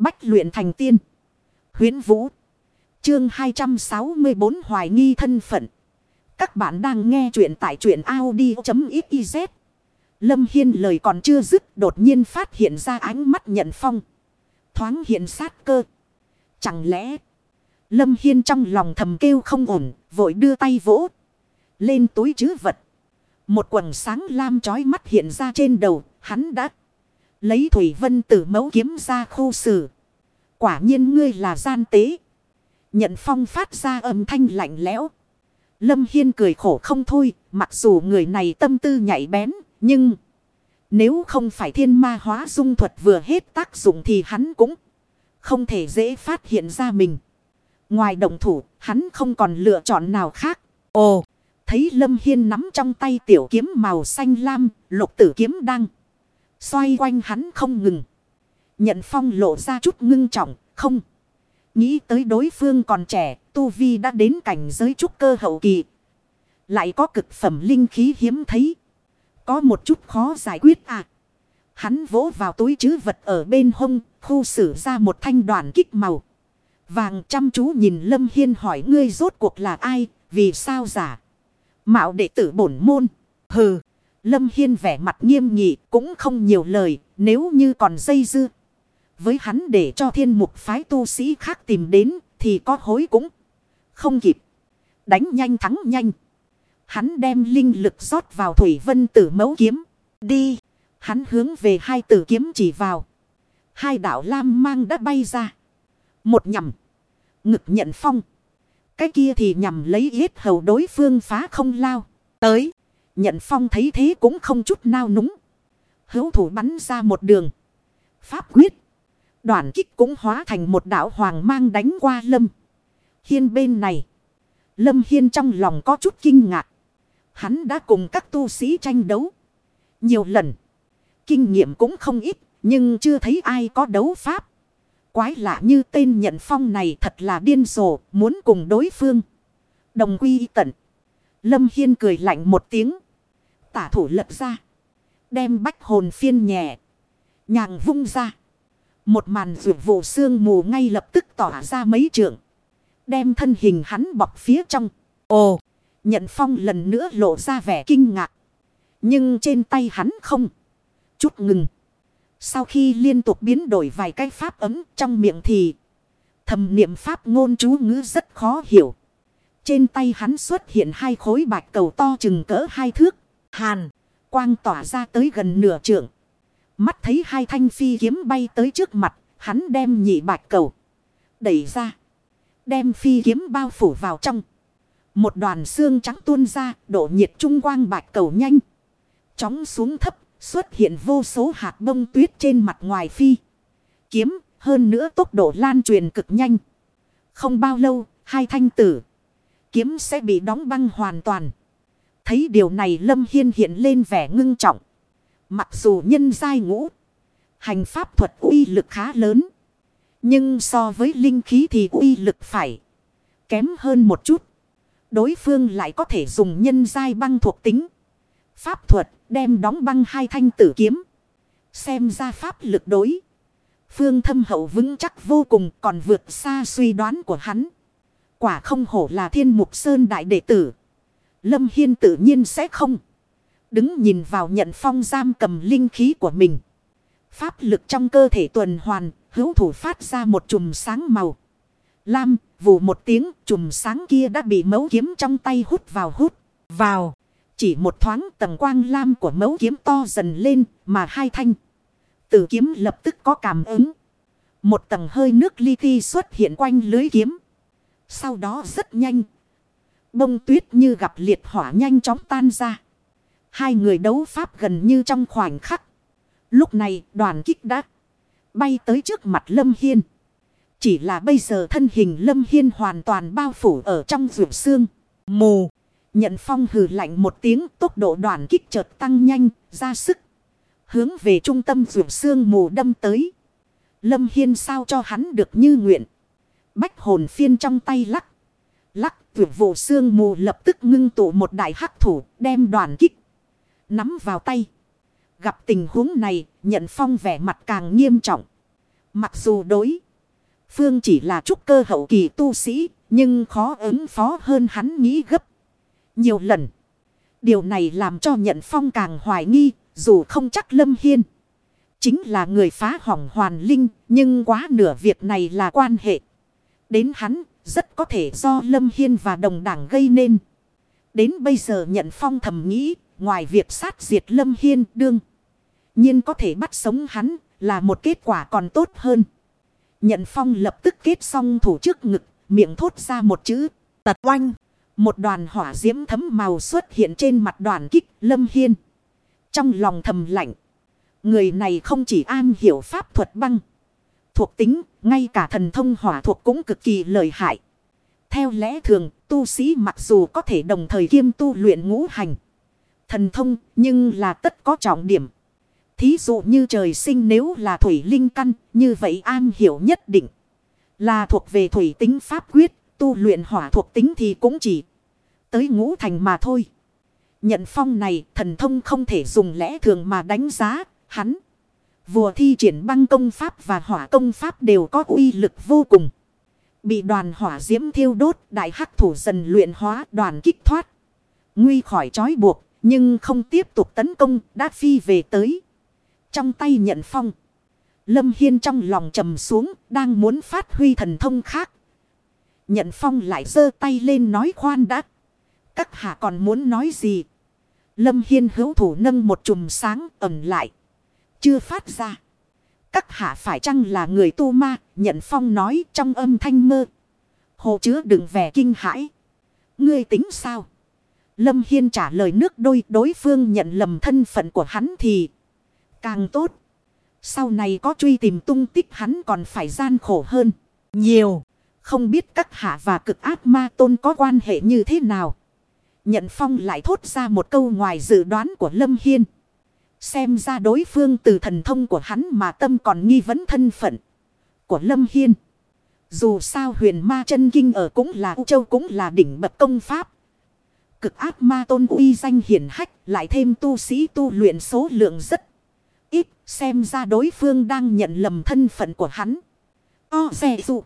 Bách luyện thành tiên. Huyến Vũ. Chương 264 Hoài nghi thân phận. Các bạn đang nghe truyện tại truyện Audi.xyz. Lâm Hiên lời còn chưa dứt đột nhiên phát hiện ra ánh mắt nhận phong. Thoáng hiện sát cơ. Chẳng lẽ... Lâm Hiên trong lòng thầm kêu không ổn, vội đưa tay vỗ. Lên túi chứ vật. Một quần sáng lam chói mắt hiện ra trên đầu, hắn đã lấy Thủy Vân tử mẫu kiếm ra khu xử. Quả nhiên ngươi là gian tế. Nhận phong phát ra âm thanh lạnh lẽo. Lâm Hiên cười khổ không thôi, mặc dù người này tâm tư nhạy bén, nhưng... Nếu không phải thiên ma hóa dung thuật vừa hết tác dụng thì hắn cũng không thể dễ phát hiện ra mình. Ngoài động thủ, hắn không còn lựa chọn nào khác. Ồ, thấy Lâm Hiên nắm trong tay tiểu kiếm màu xanh lam, lục tử kiếm đang xoay quanh hắn không ngừng. Nhận phong lộ ra chút ngưng trọng, không. Nghĩ tới đối phương còn trẻ, Tu Vi đã đến cảnh giới trúc cơ hậu kỳ. Lại có cực phẩm linh khí hiếm thấy. Có một chút khó giải quyết à. Hắn vỗ vào túi chứ vật ở bên hông, khu xử ra một thanh đoàn kích màu. Vàng chăm chú nhìn Lâm Hiên hỏi ngươi rốt cuộc là ai, vì sao giả. Mạo đệ tử bổn môn. Hừ. Lâm Hiên vẻ mặt nghiêm nghị cũng không nhiều lời, nếu như còn dây dưa. Với hắn để cho thiên mục phái tu sĩ khác tìm đến, thì có hối cũng không kịp. Đánh nhanh thắng nhanh. Hắn đem linh lực rót vào thủy vân tử mấu kiếm. Đi. Hắn hướng về hai tử kiếm chỉ vào. Hai đạo lam mang đã bay ra. Một nhầm. Ngực nhận phong. Cái kia thì nhằm lấy yết hầu đối phương phá không lao. Tới. Nhận phong thấy thế cũng không chút nao núng. Hữu thủ bắn ra một đường. Pháp quyết. đoạn kích cũng hóa thành một đạo hoàng mang đánh qua lâm. Hiên bên này. Lâm Hiên trong lòng có chút kinh ngạc. Hắn đã cùng các tu sĩ tranh đấu. Nhiều lần. Kinh nghiệm cũng không ít. Nhưng chưa thấy ai có đấu pháp. Quái lạ như tên nhận phong này thật là điên rồ. Muốn cùng đối phương. Đồng quy tận. Lâm Hiên cười lạnh một tiếng. Tả thủ lật ra. Đem bách hồn phiên nhẹ. Nhàng vung ra. Một màn rượu vụ xương mù ngay lập tức tỏa ra mấy trường. Đem thân hình hắn bọc phía trong. Ồ! Nhận phong lần nữa lộ ra vẻ kinh ngạc. Nhưng trên tay hắn không. Chút ngừng. Sau khi liên tục biến đổi vài cái pháp ấm trong miệng thì. Thầm niệm pháp ngôn chú ngữ rất khó hiểu. Trên tay hắn xuất hiện hai khối bạch cầu to chừng cỡ hai thước. Hàn. Quang tỏa ra tới gần nửa trượng. Mắt thấy hai thanh phi kiếm bay tới trước mặt. Hắn đem nhị bạch cầu. Đẩy ra. Đem phi kiếm bao phủ vào trong. Một đoàn xương trắng tuôn ra. Độ nhiệt trung quang bạch cầu nhanh. Chóng xuống thấp. Xuất hiện vô số hạt bông tuyết trên mặt ngoài phi. Kiếm. Hơn nữa tốc độ lan truyền cực nhanh. Không bao lâu. Hai thanh tử. Kiếm sẽ bị đóng băng hoàn toàn. Thấy điều này Lâm Hiên hiện lên vẻ ngưng trọng. Mặc dù nhân giai ngũ. Hành pháp thuật uy lực khá lớn. Nhưng so với linh khí thì uy lực phải. Kém hơn một chút. Đối phương lại có thể dùng nhân giai băng thuộc tính. Pháp thuật đem đóng băng hai thanh tử kiếm. Xem ra pháp lực đối. Phương thâm hậu vững chắc vô cùng còn vượt xa suy đoán của hắn. Quả không hổ là thiên mục sơn đại đệ tử. Lâm Hiên tự nhiên sẽ không. Đứng nhìn vào nhận phong giam cầm linh khí của mình. Pháp lực trong cơ thể tuần hoàn, hữu thủ phát ra một chùm sáng màu. Lam, vù một tiếng, chùm sáng kia đã bị mấu kiếm trong tay hút vào hút, vào. Chỉ một thoáng tầng quang lam của mấu kiếm to dần lên, mà hai thanh. Tử kiếm lập tức có cảm ứng. Một tầng hơi nước li ti xuất hiện quanh lưới kiếm. Sau đó rất nhanh, Bông tuyết như gặp liệt hỏa nhanh chóng tan ra. Hai người đấu pháp gần như trong khoảnh khắc. Lúc này đoàn kích đã bay tới trước mặt Lâm Hiên. Chỉ là bây giờ thân hình Lâm Hiên hoàn toàn bao phủ ở trong ruột xương. Mù. Nhận phong hừ lạnh một tiếng tốc độ đoàn kích chợt tăng nhanh ra sức. Hướng về trung tâm ruột xương mù đâm tới. Lâm Hiên sao cho hắn được như nguyện. Bách hồn phiên trong tay lắc. Lắc tuyệt vụ xương mù lập tức ngưng tụ một đại hắc thủ, đem đoàn kích. Nắm vào tay. Gặp tình huống này, nhận phong vẻ mặt càng nghiêm trọng. Mặc dù đối. Phương chỉ là trúc cơ hậu kỳ tu sĩ. Nhưng khó ứng phó hơn hắn nghĩ gấp. Nhiều lần. Điều này làm cho nhận phong càng hoài nghi. Dù không chắc Lâm Hiên. Chính là người phá hỏng hoàn linh. Nhưng quá nửa việc này là quan hệ. Đến hắn. Rất có thể do Lâm Hiên và đồng đảng gây nên. Đến bây giờ nhận phong thầm nghĩ. Ngoài việc sát diệt Lâm Hiên đương. nhiên có thể bắt sống hắn là một kết quả còn tốt hơn. Nhận phong lập tức kết xong thủ trước ngực, miệng thốt ra một chữ, tật oanh. Một đoàn hỏa diễm thấm màu xuất hiện trên mặt đoàn kích lâm hiên. Trong lòng thầm lạnh. Người này không chỉ an hiểu pháp thuật băng. Thuộc tính, ngay cả thần thông hỏa thuộc cũng cực kỳ lợi hại. Theo lẽ thường, tu sĩ mặc dù có thể đồng thời kiêm tu luyện ngũ hành. Thần thông, nhưng là tất có trọng điểm. Thí dụ như trời sinh nếu là thủy linh căn, như vậy an hiểu nhất định. Là thuộc về thủy tính pháp quyết, tu luyện hỏa thuộc tính thì cũng chỉ tới ngũ thành mà thôi. Nhận phong này thần thông không thể dùng lẽ thường mà đánh giá, hắn. Vùa thi triển băng công pháp và hỏa công pháp đều có uy lực vô cùng. Bị đoàn hỏa diễm thiêu đốt, đại hắc thủ dần luyện hóa, đoàn kích thoát. Nguy khỏi trói buộc, nhưng không tiếp tục tấn công, đã phi về tới. Trong tay nhận phong. Lâm Hiên trong lòng trầm xuống. Đang muốn phát huy thần thông khác. Nhận phong lại giơ tay lên nói khoan đã. Các hạ còn muốn nói gì? Lâm Hiên hữu thủ nâng một chùm sáng ẩm lại. Chưa phát ra. Các hạ phải chăng là người tu ma? Nhận phong nói trong âm thanh mơ. Hồ chứa đừng vẻ kinh hãi. Ngươi tính sao? Lâm Hiên trả lời nước đôi, đối phương nhận lầm thân phận của hắn thì càng tốt. Sau này có truy tìm tung tích hắn còn phải gian khổ hơn. Nhiều. Không biết các hạ và cực ác ma tôn có quan hệ như thế nào. Nhận phong lại thốt ra một câu ngoài dự đoán của Lâm Hiên. Xem ra đối phương từ thần thông của hắn mà tâm còn nghi vấn thân phận của Lâm Hiên. Dù sao huyền ma chân kinh ở cũng là U Châu cũng là đỉnh bậc công pháp. Cực ác ma tôn uy danh hiển hách lại thêm tu sĩ tu luyện số lượng rất ít. Xem ra đối phương đang nhận lầm thân phận của hắn. O xe dụ.